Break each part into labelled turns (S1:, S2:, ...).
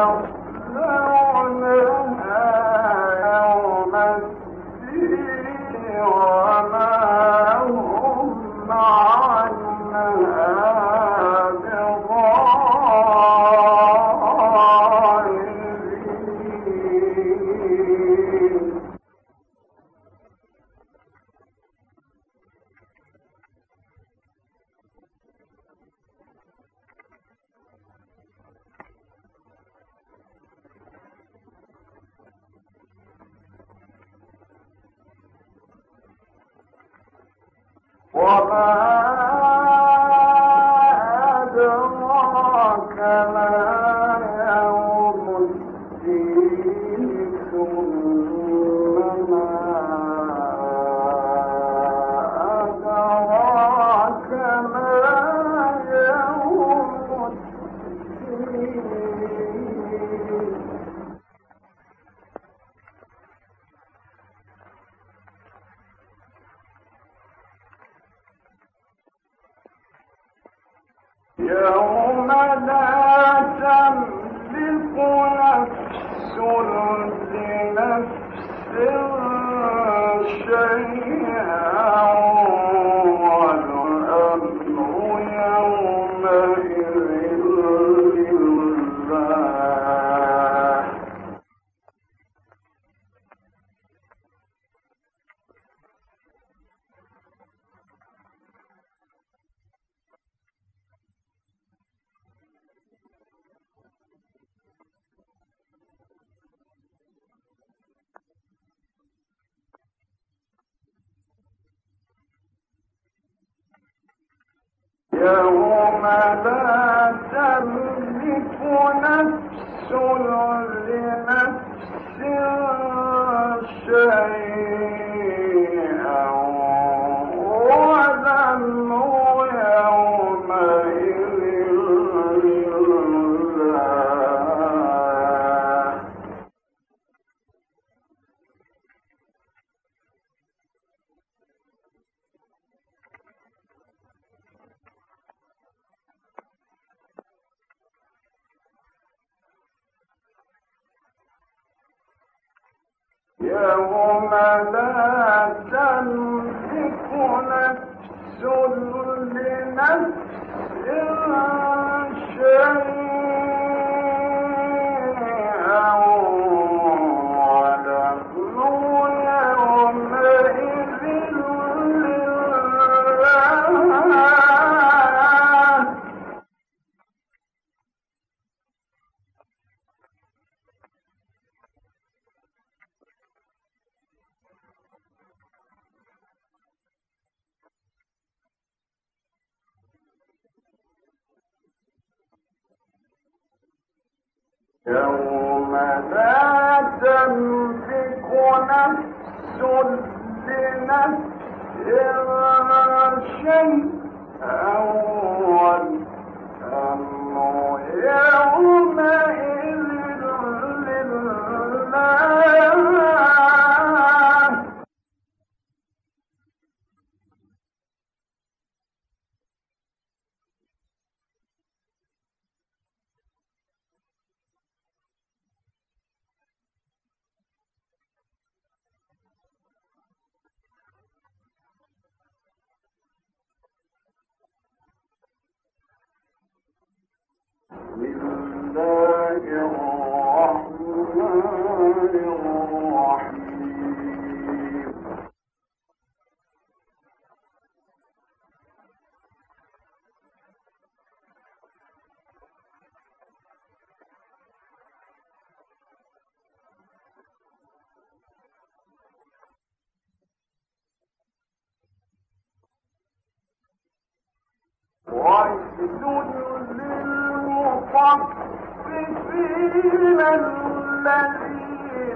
S1: well, يوم لا تملك نفس لله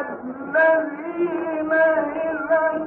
S1: الذين إذا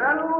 S1: Salud.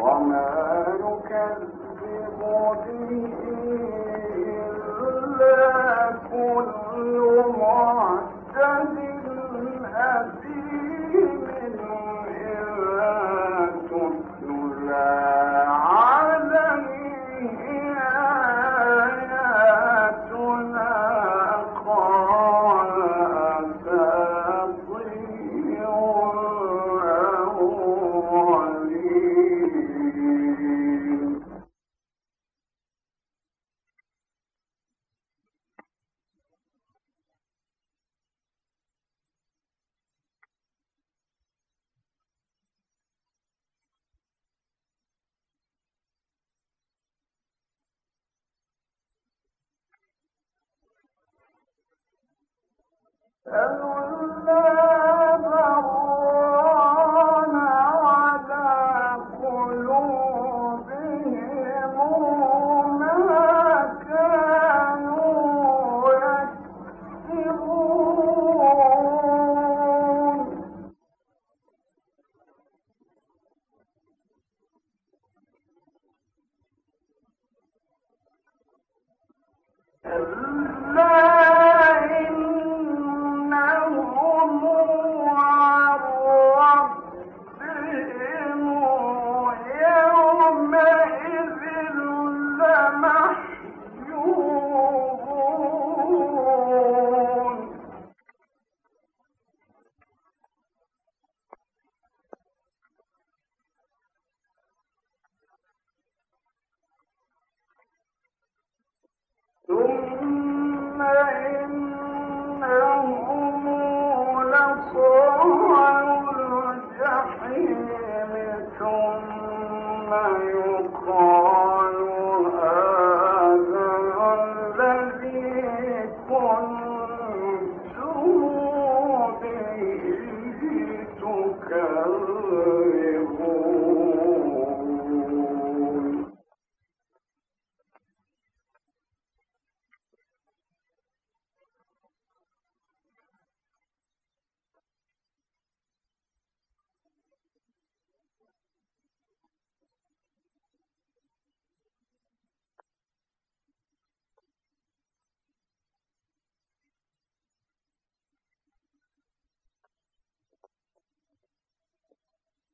S1: وما يكذب به الذين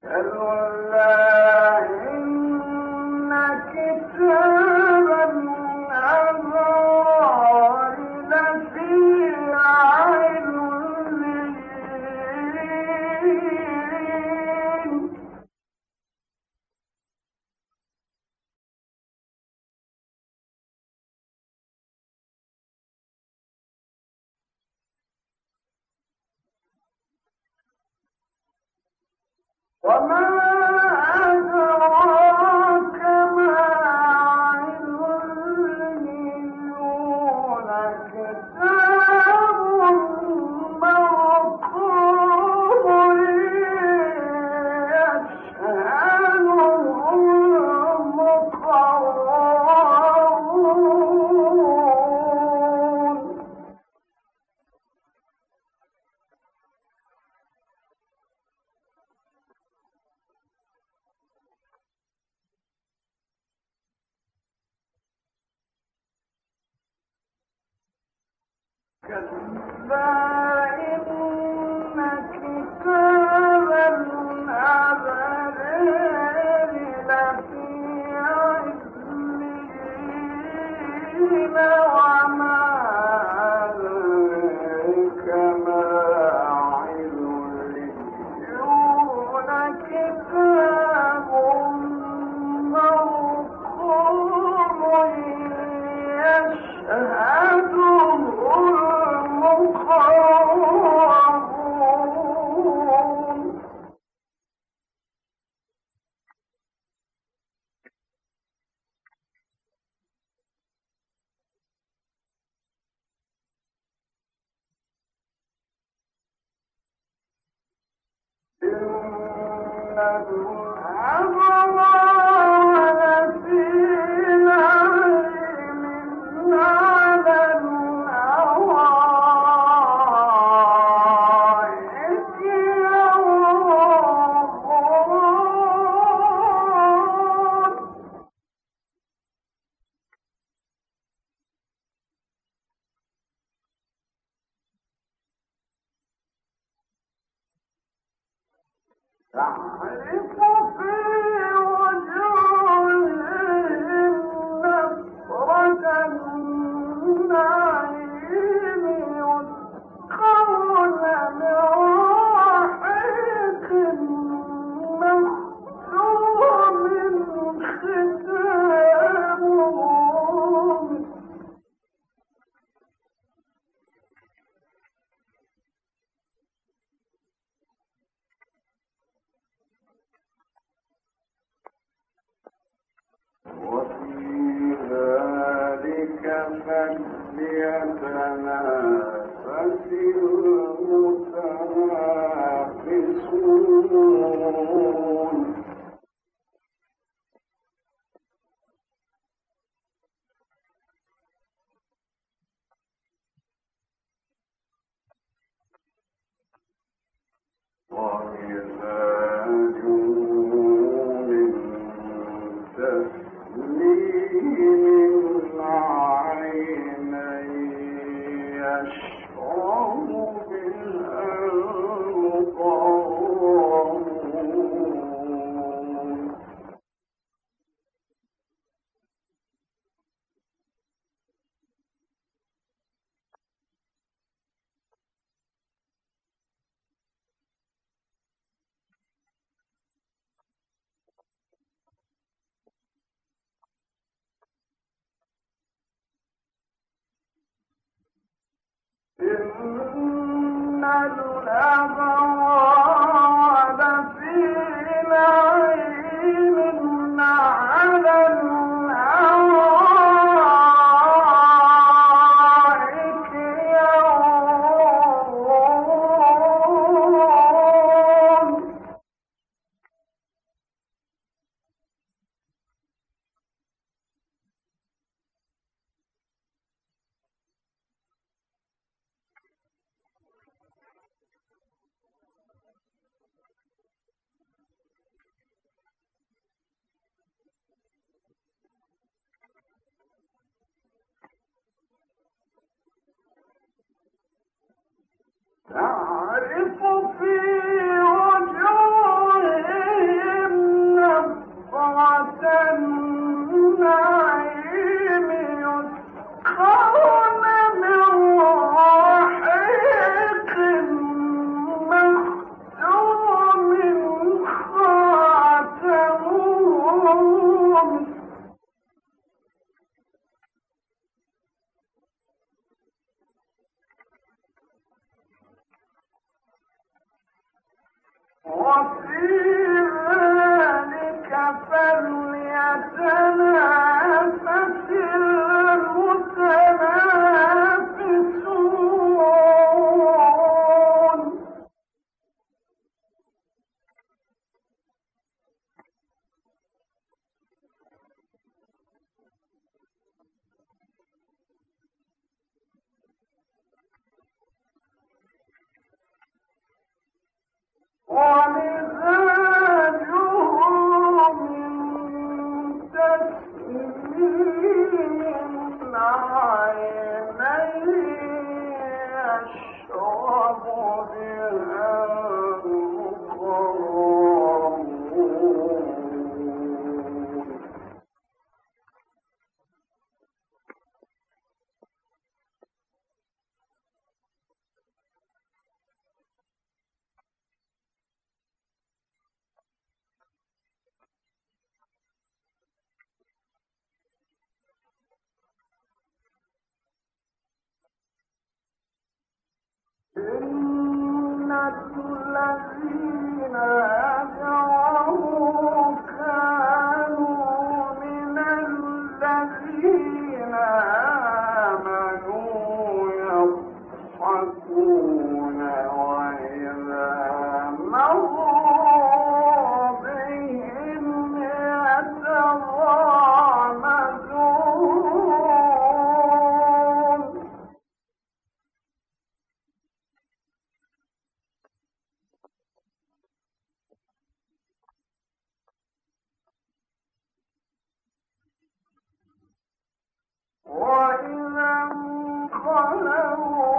S1: كلا كلا أَهْوَى إن الأبرار God will be. الذين وإذا الأرض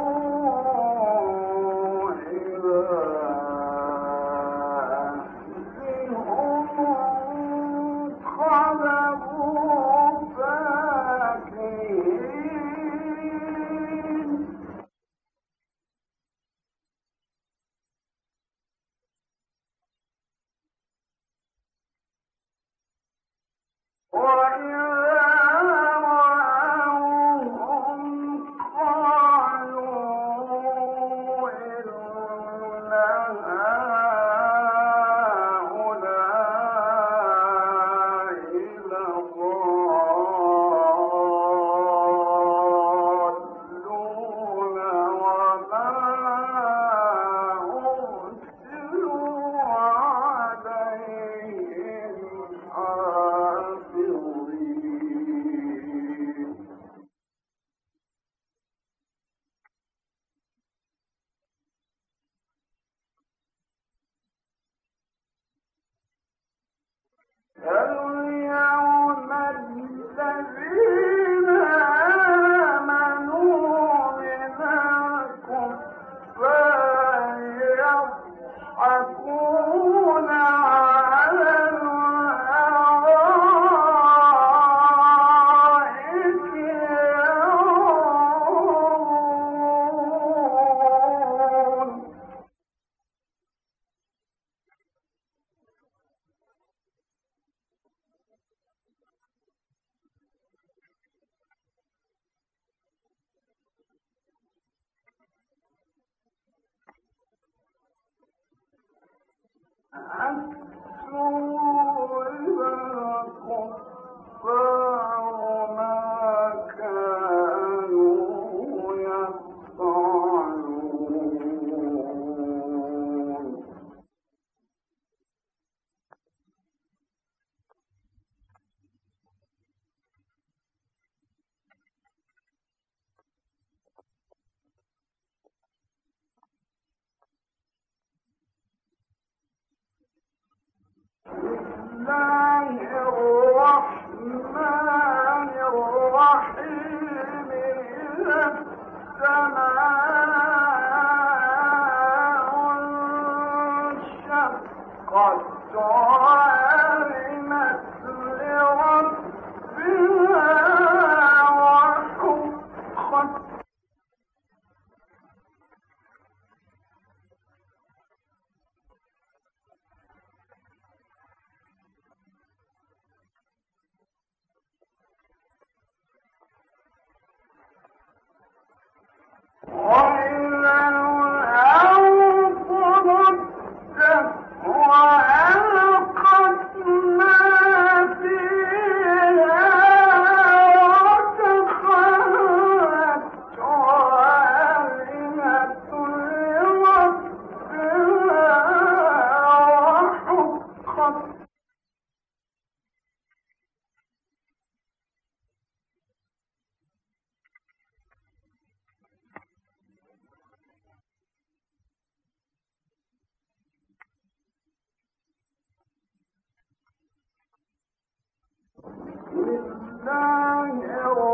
S1: مدت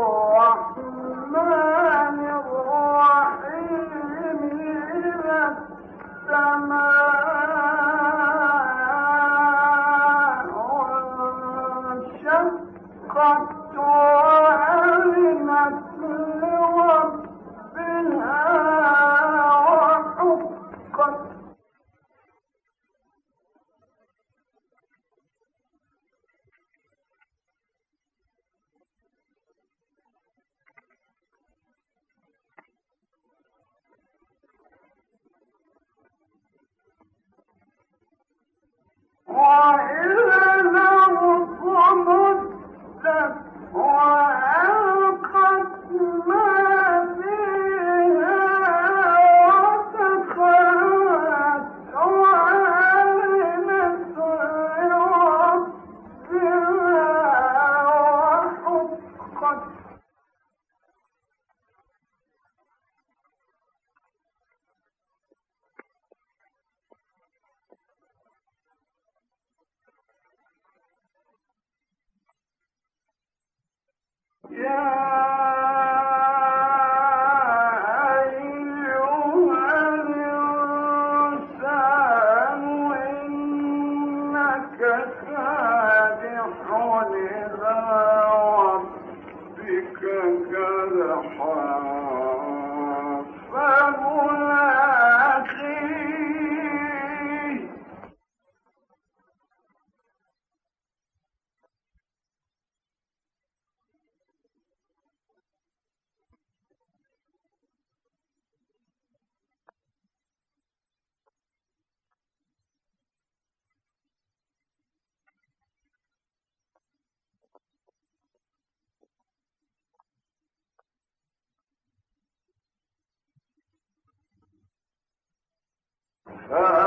S1: Uh-huh.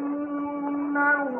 S1: إنه